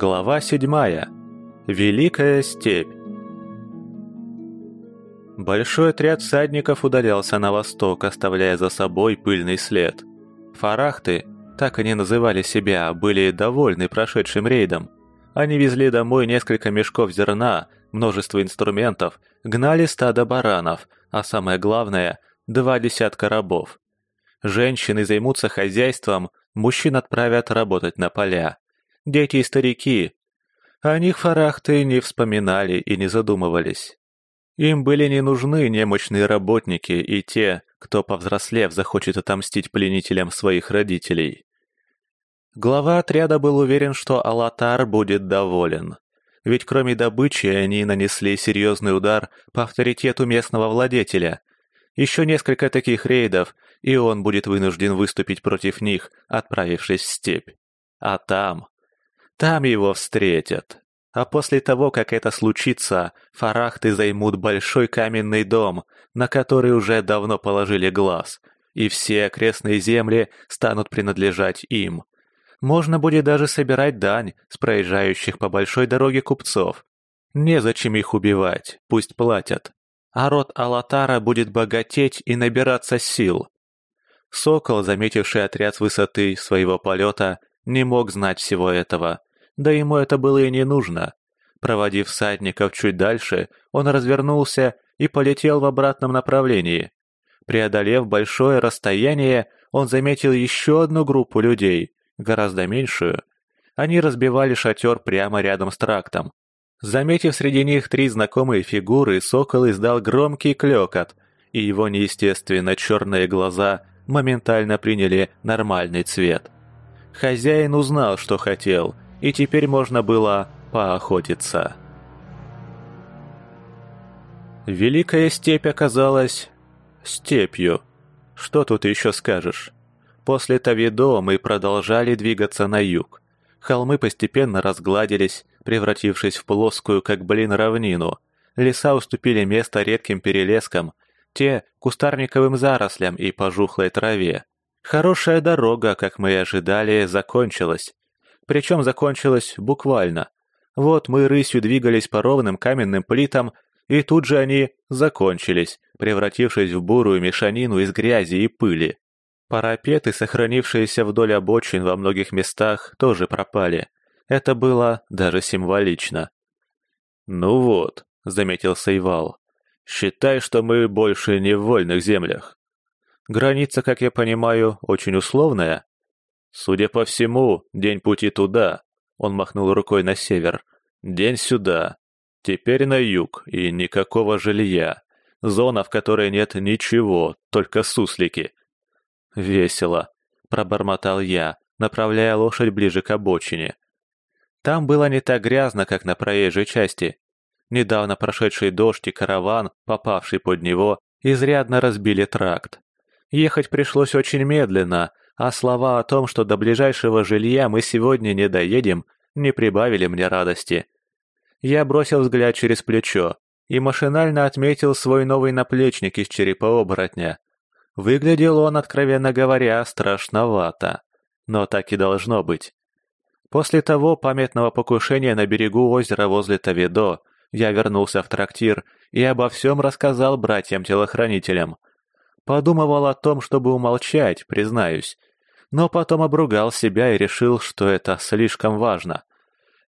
Глава седьмая. Великая степь. Большой отряд всадников удалялся на восток, оставляя за собой пыльный след. Фарахты, так они называли себя, были довольны прошедшим рейдом. Они везли домой несколько мешков зерна, множество инструментов, гнали стадо баранов, а самое главное – два десятка рабов. Женщины займутся хозяйством, мужчин отправят работать на поля. Дети и старики. О них фарахты не вспоминали и не задумывались. Им были не нужны немощные работники и те, кто, повзрослев, захочет отомстить пленителям своих родителей. Глава отряда был уверен, что Алатар будет доволен. Ведь кроме добычи они нанесли серьезный удар по авторитету местного владетеля. Еще несколько таких рейдов, и он будет вынужден выступить против них, отправившись в степь. А там... Там его встретят. А после того, как это случится, фарахты займут большой каменный дом, на который уже давно положили глаз, и все окрестные земли станут принадлежать им. Можно будет даже собирать дань с проезжающих по большой дороге купцов. Незачем их убивать, пусть платят. А род Алатара будет богатеть и набираться сил. Сокол, заметивший отряд с высоты своего полета, не мог знать всего этого, да ему это было и не нужно. Проводив всадников чуть дальше, он развернулся и полетел в обратном направлении. Преодолев большое расстояние, он заметил еще одну группу людей, гораздо меньшую. Они разбивали шатер прямо рядом с трактом. Заметив среди них три знакомые фигуры, сокол издал громкий клёкот, и его неестественно черные глаза моментально приняли нормальный цвет. Хозяин узнал, что хотел, и теперь можно было поохотиться. Великая степь оказалась степью. Что тут еще скажешь? После Тавидо мы продолжали двигаться на юг. Холмы постепенно разгладились, превратившись в плоскую, как блин, равнину. Леса уступили место редким перелескам, те — кустарниковым зарослям и пожухлой траве. Хорошая дорога, как мы и ожидали, закончилась. Причем закончилась буквально. Вот мы рысью двигались по ровным каменным плитам, и тут же они закончились, превратившись в бурую мешанину из грязи и пыли. Парапеты, сохранившиеся вдоль обочин во многих местах, тоже пропали. Это было даже символично. «Ну вот», — заметил Сейвал, — «считай, что мы больше не в вольных землях. Граница, как я понимаю, очень условная. Судя по всему, день пути туда», — он махнул рукой на север, — «день сюда. Теперь на юг, и никакого жилья. Зона, в которой нет ничего, только суслики. «Весело», — пробормотал я, направляя лошадь ближе к обочине. Там было не так грязно, как на проезжей части. Недавно прошедший дождь и караван, попавший под него, изрядно разбили тракт. Ехать пришлось очень медленно, а слова о том, что до ближайшего жилья мы сегодня не доедем, не прибавили мне радости. Я бросил взгляд через плечо и машинально отметил свой новый наплечник из черепа оборотня. Выглядел он, откровенно говоря, страшновато. Но так и должно быть. После того памятного покушения на берегу озера возле Тавидо я вернулся в трактир и обо всем рассказал братьям-телохранителям. Подумывал о том, чтобы умолчать, признаюсь, но потом обругал себя и решил, что это слишком важно.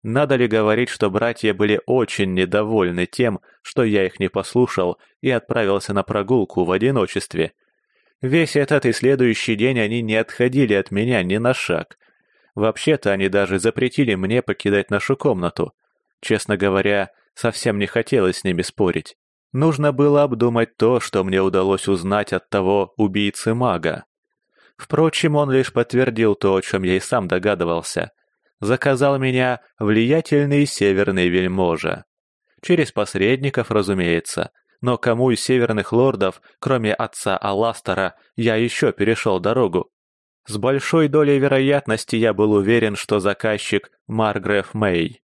Надо ли говорить, что братья были очень недовольны тем, что я их не послушал и отправился на прогулку в одиночестве, Весь этот и следующий день они не отходили от меня ни на шаг. Вообще-то они даже запретили мне покидать нашу комнату. Честно говоря, совсем не хотелось с ними спорить. Нужно было обдумать то, что мне удалось узнать от того убийцы-мага. Впрочем, он лишь подтвердил то, о чем я и сам догадывался. Заказал меня влиятельный северный вельможа. Через посредников, разумеется — но кому из северных лордов, кроме отца Аластера, я еще перешел дорогу? С большой долей вероятности я был уверен, что заказчик Маргреф Мэй.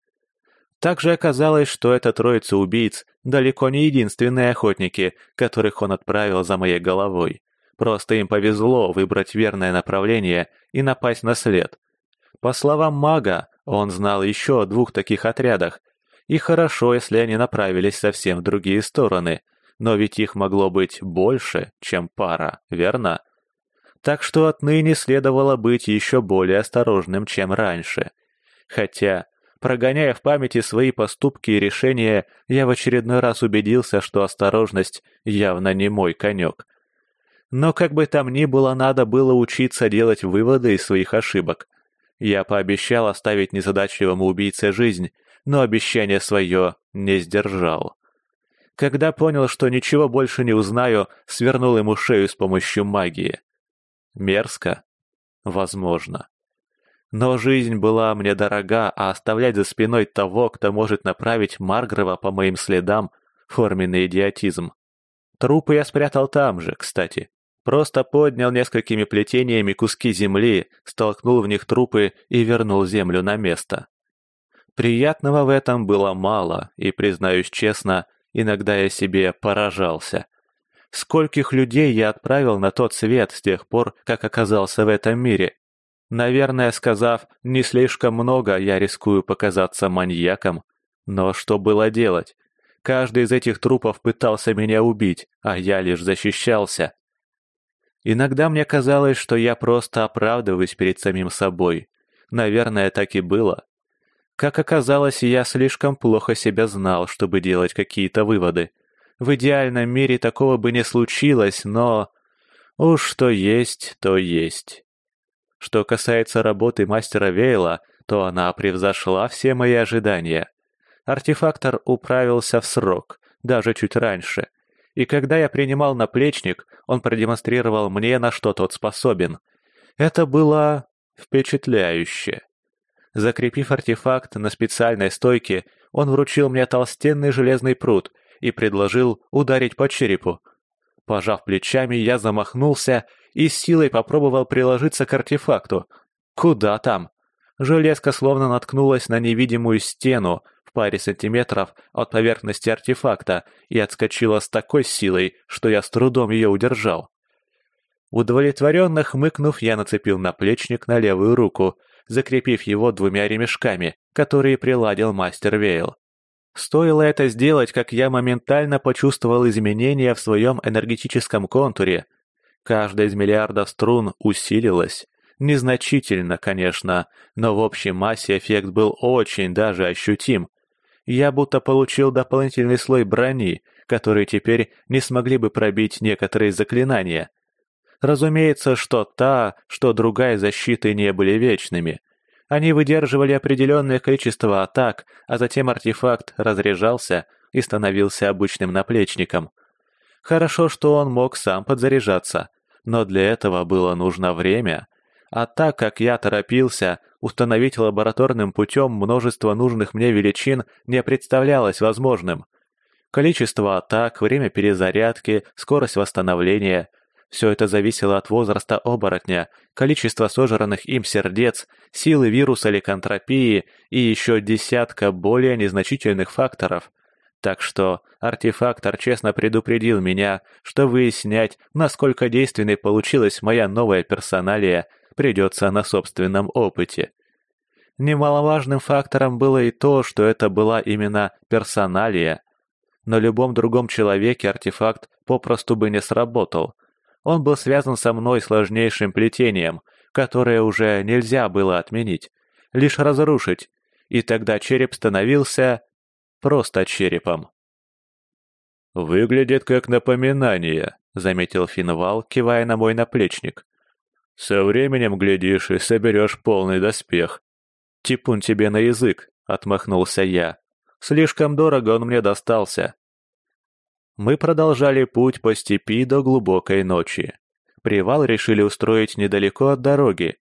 Также оказалось, что эта троица убийц далеко не единственные охотники, которых он отправил за моей головой. Просто им повезло выбрать верное направление и напасть на след. По словам мага, Он знал еще о двух таких отрядах, и хорошо, если они направились совсем в другие стороны, но ведь их могло быть больше, чем пара, верно? Так что отныне следовало быть еще более осторожным, чем раньше. Хотя, прогоняя в памяти свои поступки и решения, я в очередной раз убедился, что осторожность явно не мой конек. Но как бы там ни было, надо было учиться делать выводы из своих ошибок. Я пообещал оставить незадачливому убийце жизнь, но обещание свое не сдержал. Когда понял, что ничего больше не узнаю, свернул ему шею с помощью магии. Мерзко? Возможно. Но жизнь была мне дорога, а оставлять за спиной того, кто может направить Маргрова по моим следам, форменный идиотизм. Трупы я спрятал там же, кстати. Просто поднял несколькими плетениями куски земли, столкнул в них трупы и вернул землю на место. Приятного в этом было мало, и, признаюсь честно, иногда я себе поражался. Скольких людей я отправил на тот свет с тех пор, как оказался в этом мире? Наверное, сказав «не слишком много, я рискую показаться маньяком». Но что было делать? Каждый из этих трупов пытался меня убить, а я лишь защищался. Иногда мне казалось, что я просто оправдываюсь перед самим собой. Наверное, так и было. Как оказалось, я слишком плохо себя знал, чтобы делать какие-то выводы. В идеальном мире такого бы не случилось, но... Уж что есть, то есть. Что касается работы мастера Вейла, то она превзошла все мои ожидания. Артефактор управился в срок, даже чуть раньше. И когда я принимал наплечник, он продемонстрировал мне, на что тот способен. Это было впечатляюще. Закрепив артефакт на специальной стойке, он вручил мне толстенный железный пруд и предложил ударить по черепу. Пожав плечами, я замахнулся и силой попробовал приложиться к артефакту. Куда там? Железка словно наткнулась на невидимую стену паре сантиметров от поверхности артефакта и отскочила с такой силой, что я с трудом ее удержал. Удовлетворенно хмыкнув, я нацепил наплечник на левую руку закрепив его двумя ремешками, которые приладил мастер Вейл. Стоило это сделать, как я моментально почувствовал изменения в своем энергетическом контуре. Каждая из миллиардов струн усилилась. Незначительно, конечно, но в общей массе эффект был очень даже ощутим. Я будто получил дополнительный слой брони, который теперь не смогли бы пробить некоторые заклинания. Разумеется, что та, что другая защиты не были вечными. Они выдерживали определенное количество атак, а затем артефакт разряжался и становился обычным наплечником. Хорошо, что он мог сам подзаряжаться, но для этого было нужно время. А так как я торопился, установить лабораторным путем множество нужных мне величин не представлялось возможным. Количество атак, время перезарядки, скорость восстановления – все это зависело от возраста оборотня, количества сожранных им сердец, силы вируса ликантропии и еще десятка более незначительных факторов. Так что артефактор честно предупредил меня, что выяснять, насколько действенной получилась моя новая персоналия, придется на собственном опыте. Немаловажным фактором было и то, что это была именно персоналия. На любом другом человеке артефакт попросту бы не сработал – он был связан со мной сложнейшим плетением, которое уже нельзя было отменить, лишь разрушить, и тогда череп становился просто черепом. «Выглядит как напоминание», — заметил Финвал, кивая на мой наплечник. «Со временем, глядишь, и соберешь полный доспех». «Типун тебе на язык», — отмахнулся я. «Слишком дорого он мне достался. Мы продолжали путь по степи до глубокой ночи. Привал решили устроить недалеко от дороги.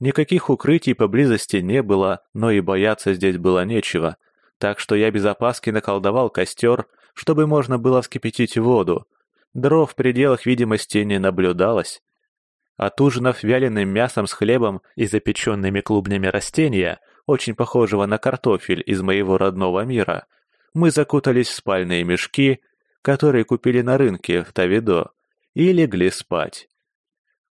Никаких укрытий поблизости не было, но и бояться здесь было нечего, так что я без опаски наколдовал костер, чтобы можно было вскипятить воду. Дров в пределах видимости не наблюдалось. Отужинав вяленым мясом с хлебом и запеченными клубнями растения, очень похожего на картофель из моего родного мира, мы закутались в спальные мешки которые купили на рынке в Тавидо, и легли спать.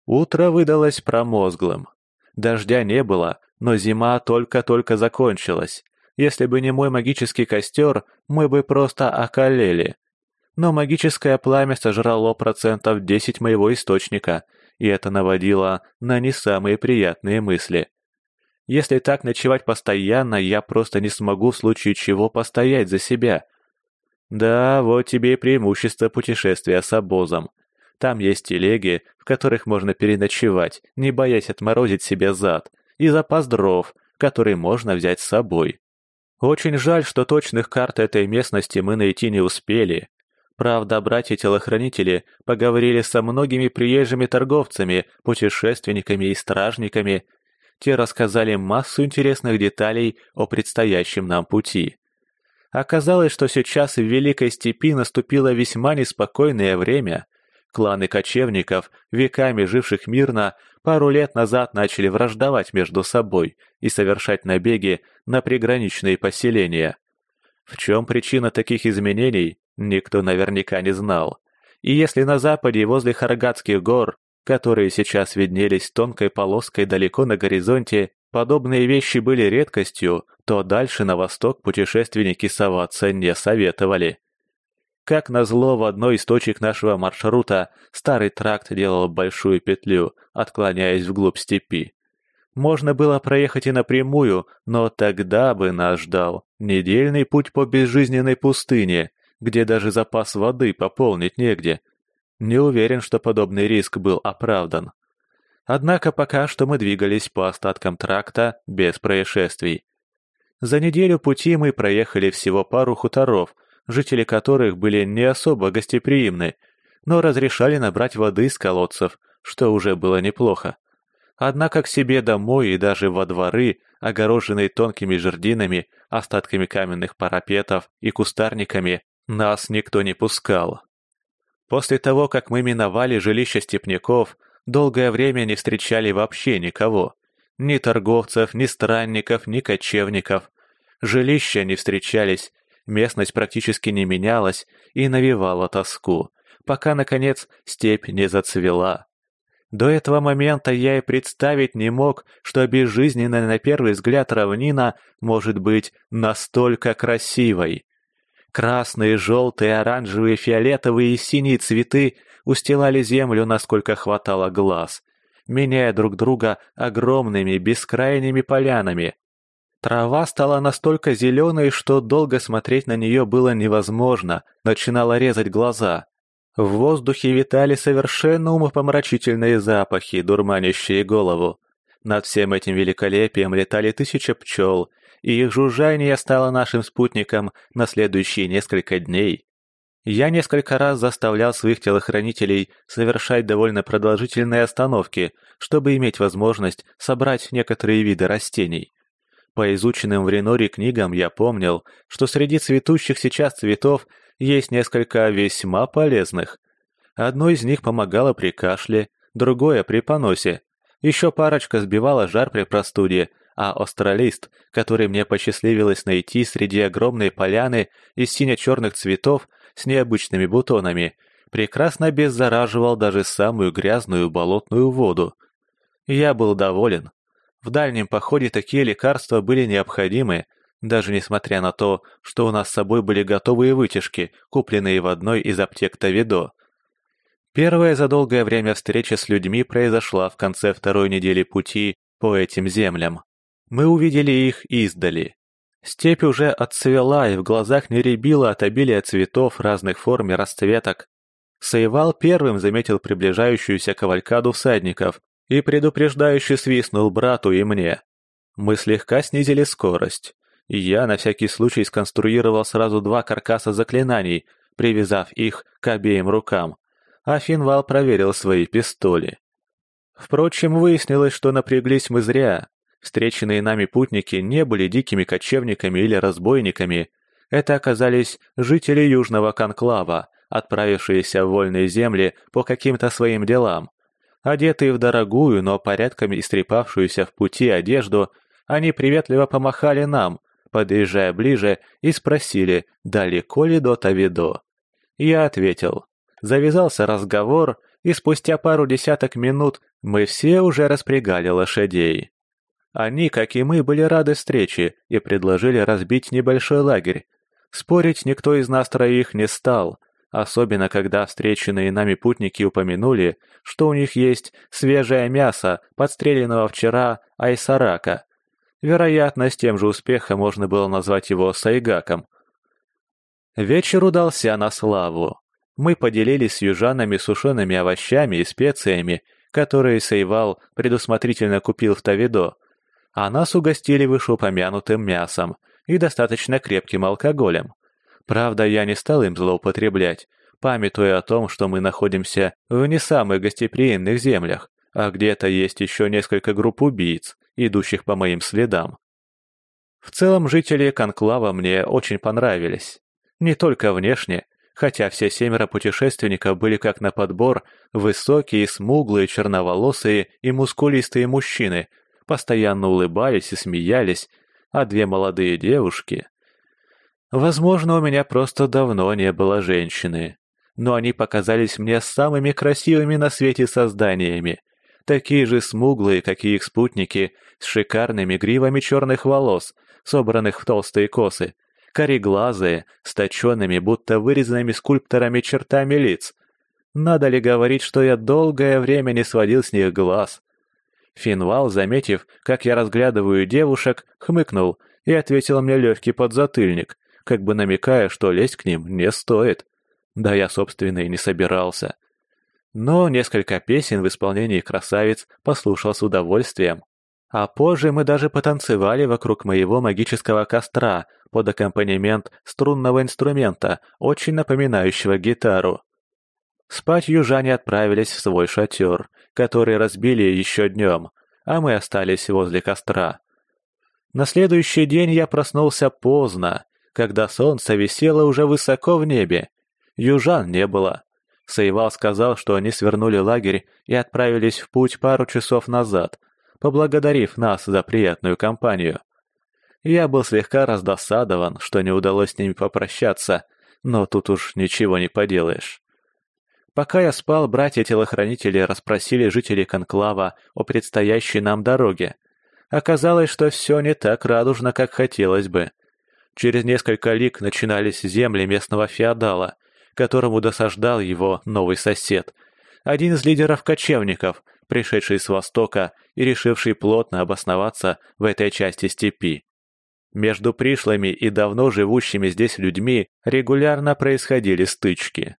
Утро выдалось промозглым. Дождя не было, но зима только-только закончилась. Если бы не мой магический костер, мы бы просто околели. Но магическое пламя сожрало процентов 10 моего источника, и это наводило на не самые приятные мысли. Если так ночевать постоянно, я просто не смогу в случае чего постоять за себя. Да, вот тебе и преимущество путешествия с обозом. Там есть телеги, в которых можно переночевать, не боясь отморозить себе зад, и запас дров, который можно взять с собой. Очень жаль, что точных карт этой местности мы найти не успели. Правда, братья-телохранители поговорили со многими приезжими торговцами, путешественниками и стражниками. Те рассказали массу интересных деталей о предстоящем нам пути. Оказалось, что сейчас в Великой Степи наступило весьма неспокойное время. Кланы кочевников, веками живших мирно, пару лет назад начали враждовать между собой и совершать набеги на приграничные поселения. В чем причина таких изменений, никто наверняка не знал. И если на западе возле Харгатских гор, которые сейчас виднелись тонкой полоской далеко на горизонте, подобные вещи были редкостью, то дальше на восток путешественники соваться не советовали. Как назло, в одной из точек нашего маршрута старый тракт делал большую петлю, отклоняясь вглубь степи. Можно было проехать и напрямую, но тогда бы нас ждал недельный путь по безжизненной пустыне, где даже запас воды пополнить негде. Не уверен, что подобный риск был оправдан. Однако пока что мы двигались по остаткам тракта без происшествий. За неделю пути мы проехали всего пару хуторов – жители которых были не особо гостеприимны, но разрешали набрать воды из колодцев, что уже было неплохо. Однако к себе домой и даже во дворы, огороженные тонкими жердинами, остатками каменных парапетов и кустарниками, нас никто не пускал. После того, как мы миновали жилище степняков, долгое время не встречали вообще никого. Ни торговцев, ни странников, ни кочевников. Жилища не встречались, Местность практически не менялась и навевала тоску, пока, наконец, степь не зацвела. До этого момента я и представить не мог, что безжизненная на первый взгляд равнина может быть настолько красивой. Красные, желтые, оранжевые, фиолетовые и синие цветы устилали землю, насколько хватало глаз, меняя друг друга огромными бескрайними полянами, Трава стала настолько зеленой, что долго смотреть на нее было невозможно, начинала резать глаза. В воздухе витали совершенно умопомрачительные запахи, дурманящие голову. Над всем этим великолепием летали тысячи пчел, и их жужжание стало нашим спутником на следующие несколько дней. Я несколько раз заставлял своих телохранителей совершать довольно продолжительные остановки, чтобы иметь возможность собрать некоторые виды растений. По изученным в Реноре книгам я помнил, что среди цветущих сейчас цветов есть несколько весьма полезных. Одно из них помогало при кашле, другое при поносе. Еще парочка сбивала жар при простуде, а астролист, который мне посчастливилось найти среди огромной поляны из сине-черных цветов с необычными бутонами, прекрасно беззараживал даже самую грязную болотную воду. Я был доволен. В дальнем походе такие лекарства были необходимы, даже несмотря на то, что у нас с собой были готовые вытяжки, купленные в одной из аптек Тавидо. Первая за долгое время встреча с людьми произошла в конце второй недели пути по этим землям. Мы увидели их издали. Степь уже отцвела и в глазах не рябила от обилия цветов разных форм и расцветок. Саевал первым заметил приближающуюся кавалькаду всадников, и предупреждающе свистнул брату и мне. Мы слегка снизили скорость, я на всякий случай сконструировал сразу два каркаса заклинаний, привязав их к обеим рукам, а Финвал проверил свои пистоли. Впрочем, выяснилось, что напряглись мы зря. Встреченные нами путники не были дикими кочевниками или разбойниками, это оказались жители Южного Конклава, отправившиеся в вольные земли по каким-то своим делам. Одетые в дорогую, но порядками истрепавшуюся в пути одежду, они приветливо помахали нам, подъезжая ближе, и спросили, далеко ли до Тавидо. Я ответил. Завязался разговор, и спустя пару десяток минут мы все уже распрягали лошадей. Они, как и мы, были рады встрече и предложили разбить небольшой лагерь. Спорить никто из нас троих не стал, особенно когда встреченные нами путники упомянули, что у них есть свежее мясо, подстреленного вчера айсарака. Вероятно, с тем же успехом можно было назвать его сайгаком. Вечер удался на славу. Мы поделились с южанами сушеными овощами и специями, которые Сейвал предусмотрительно купил в Тавидо, а нас угостили вышеупомянутым мясом и достаточно крепким алкоголем. Правда, я не стал им злоупотреблять, памятуя о том, что мы находимся в не самых гостеприимных землях, а где-то есть еще несколько групп убийц, идущих по моим следам. В целом, жители Конклава мне очень понравились. Не только внешне, хотя все семеро путешественников были как на подбор высокие, смуглые, черноволосые и мускулистые мужчины, постоянно улыбались и смеялись, а две молодые девушки... Возможно, у меня просто давно не было женщины, но они показались мне самыми красивыми на свете созданиями, такие же смуглые, как и их спутники, с шикарными гривами черных волос, собранных в толстые косы, кореглазые, с точенными, будто вырезанными скульпторами чертами лиц. Надо ли говорить, что я долгое время не сводил с них глаз? Финвал, заметив, как я разглядываю девушек, хмыкнул и ответил мне легкий подзатыльник, как бы намекая, что лезть к ним не стоит. Да я, собственно, и не собирался. Но несколько песен в исполнении красавиц послушал с удовольствием. А позже мы даже потанцевали вокруг моего магического костра под аккомпанемент струнного инструмента, очень напоминающего гитару. Спать южане отправились в свой шатер, который разбили еще днем, а мы остались возле костра. На следующий день я проснулся поздно, когда солнце висело уже высоко в небе. Южан не было. Сейвал сказал, что они свернули лагерь и отправились в путь пару часов назад, поблагодарив нас за приятную компанию. Я был слегка раздосадован, что не удалось с ними попрощаться, но тут уж ничего не поделаешь. Пока я спал, братья-телохранители расспросили жителей Конклава о предстоящей нам дороге. Оказалось, что все не так радужно, как хотелось бы. Через несколько лик начинались земли местного феодала, которому досаждал его новый сосед. Один из лидеров кочевников, пришедший с востока и решивший плотно обосноваться в этой части степи. Между пришлыми и давно живущими здесь людьми регулярно происходили стычки.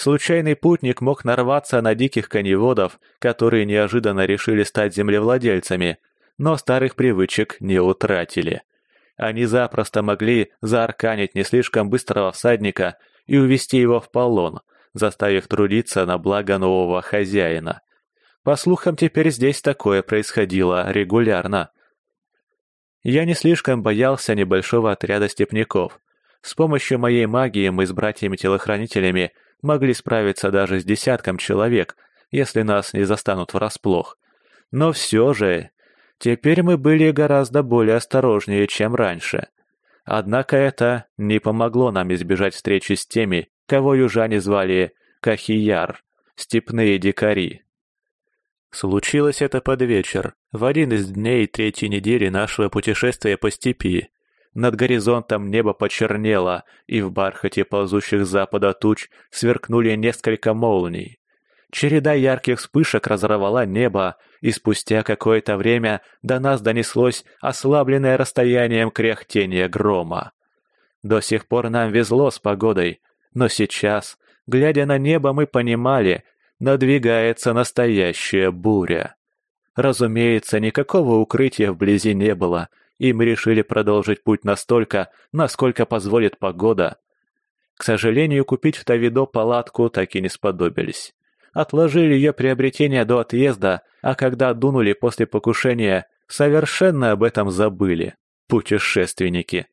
Случайный путник мог нарваться на диких коневодов, которые неожиданно решили стать землевладельцами, но старых привычек не утратили. Они запросто могли заарканить не слишком быстрого всадника и увести его в полон, заставив трудиться на благо нового хозяина. По слухам, теперь здесь такое происходило регулярно. Я не слишком боялся небольшого отряда степняков. С помощью моей магии мы с братьями-телохранителями могли справиться даже с десятком человек, если нас не застанут врасплох. Но все же, теперь мы были гораздо более осторожнее, чем раньше. Однако это не помогло нам избежать встречи с теми, кого южане звали Кахияр, степные дикари. Случилось это под вечер, в один из дней третьей недели нашего путешествия по степи. Над горизонтом небо почернело, и в бархате ползущих запада туч сверкнули несколько молний. Череда ярких вспышек разорвала небо, и спустя какое-то время до нас донеслось ослабленное расстоянием кряхтение грома. До сих пор нам везло с погодой, но сейчас, глядя на небо, мы понимали, надвигается настоящая буря. Разумеется, никакого укрытия вблизи не было, и мы решили продолжить путь настолько, насколько позволит погода. К сожалению, купить в Тавидо палатку так и не сподобились. Отложили ее приобретение до отъезда, а когда дунули после покушения, совершенно об этом забыли. Путешественники.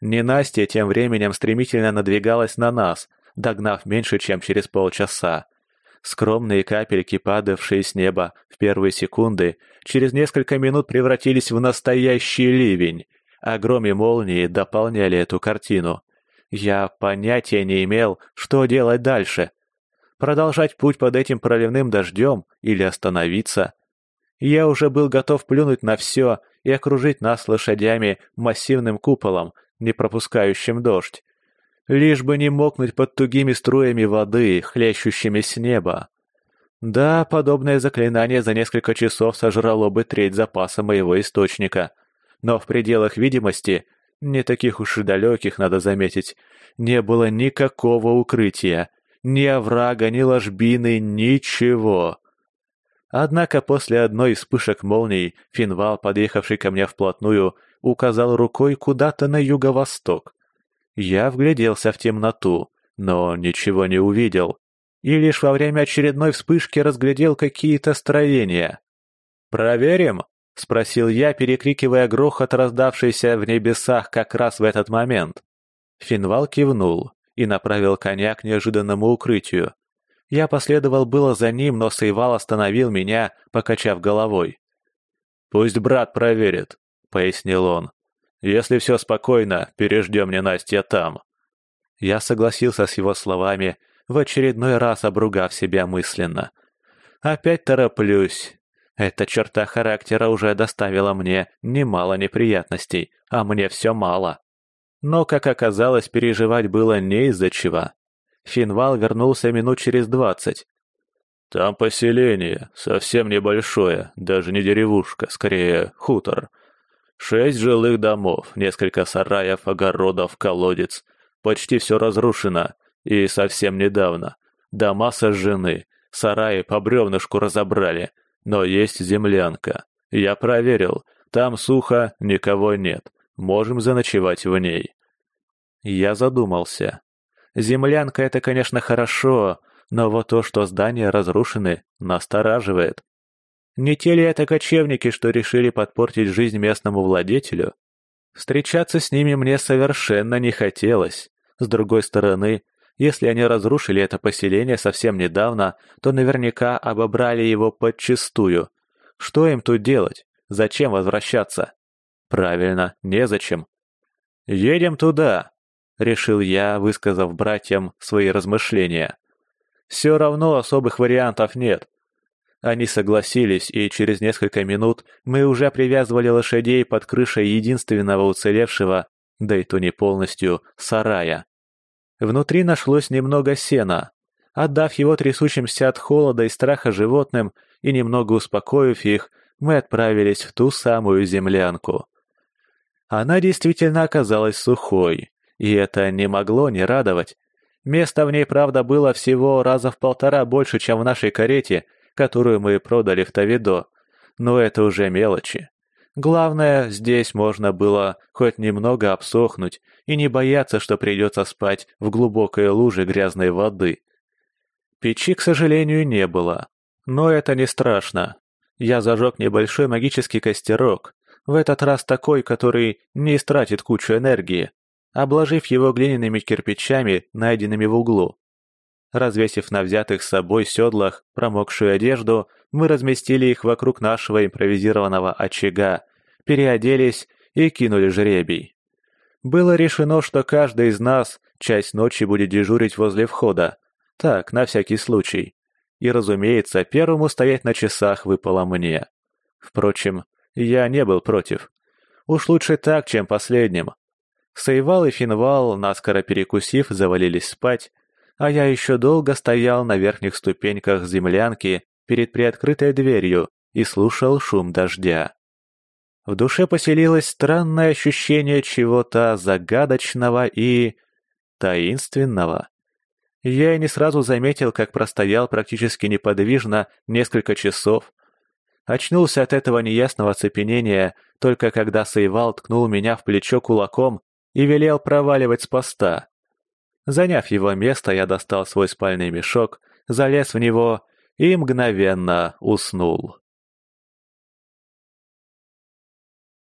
Ненастье тем временем стремительно надвигалась на нас, догнав меньше, чем через полчаса. Скромные капельки, падавшие с неба в первые секунды, через несколько минут превратились в настоящий ливень, а гром и молнии дополняли эту картину. Я понятия не имел, что делать дальше. Продолжать путь под этим проливным дождем или остановиться? Я уже был готов плюнуть на все и окружить нас лошадями массивным куполом, не пропускающим дождь. Лишь бы не мокнуть под тугими струями воды, хлещущими с неба. Да, подобное заклинание за несколько часов сожрало бы треть запаса моего источника. Но в пределах видимости, не таких уж и далеких, надо заметить, не было никакого укрытия, ни оврага, ни ложбины, ничего. Однако после одной из вспышек молний Финвал, подъехавший ко мне вплотную, указал рукой куда-то на юго-восток. Я вгляделся в темноту, но ничего не увидел и лишь во время очередной вспышки разглядел какие-то строения. «Проверим?» — спросил я, перекрикивая грохот, раздавшийся в небесах как раз в этот момент. Финвал кивнул и направил коня к неожиданному укрытию. Я последовал было за ним, но Сейвал остановил меня, покачав головой. «Пусть брат проверит», — пояснил он. «Если все спокойно, переждем ненастье там». Я согласился с его словами в очередной раз обругав себя мысленно. Опять тороплюсь. Эта черта характера уже доставила мне немало неприятностей, а мне все мало. Но, как оказалось, переживать было не из-за чего. Финвал вернулся минут через двадцать. «Там поселение, совсем небольшое, даже не деревушка, скорее хутор. Шесть жилых домов, несколько сараев, огородов, колодец. Почти все разрушено, и совсем недавно. Дома сожжены, сараи по бревнышку разобрали, но есть землянка. Я проверил, там сухо, никого нет. Можем заночевать в ней. Я задумался. Землянка — это, конечно, хорошо, но вот то, что здания разрушены, настораживает. Не те ли это кочевники, что решили подпортить жизнь местному владетелю? Встречаться с ними мне совершенно не хотелось. С другой стороны, если они разрушили это поселение совсем недавно, то наверняка обобрали его подчистую. Что им тут делать? Зачем возвращаться? Правильно, незачем. «Едем туда», — решил я, высказав братьям свои размышления. «Все равно особых вариантов нет». Они согласились, и через несколько минут мы уже привязывали лошадей под крышей единственного уцелевшего, да и то не полностью, сарая. Внутри нашлось немного сена. Отдав его трясущимся от холода и страха животным и немного успокоив их, мы отправились в ту самую землянку. Она действительно оказалась сухой, и это не могло не радовать. Места в ней, правда, было всего раза в полтора больше, чем в нашей карете, которую мы продали в Тавидо, но это уже мелочи. Главное, здесь можно было хоть немного обсохнуть и не бояться, что придется спать в глубокой луже грязной воды. Печи, к сожалению, не было. Но это не страшно. Я зажег небольшой магический костерок, в этот раз такой, который не истратит кучу энергии, обложив его глиняными кирпичами, найденными в углу. Развесив на взятых с собой седлах промокшую одежду, мы разместили их вокруг нашего импровизированного очага, переоделись и кинули жребий. Было решено, что каждый из нас часть ночи будет дежурить возле входа. Так, на всякий случай. И, разумеется, первому стоять на часах выпало мне. Впрочем, я не был против. Уж лучше так, чем последним. Сейвал и Финвал, наскоро перекусив, завалились спать, а я еще долго стоял на верхних ступеньках землянки перед приоткрытой дверью и слушал шум дождя. В душе поселилось странное ощущение чего-то загадочного и... таинственного. Я и не сразу заметил, как простоял практически неподвижно несколько часов. Очнулся от этого неясного цепенения, только когда Сейвал ткнул меня в плечо кулаком и велел проваливать с поста. Заняв его место, я достал свой спальный мешок, залез в него и мгновенно уснул.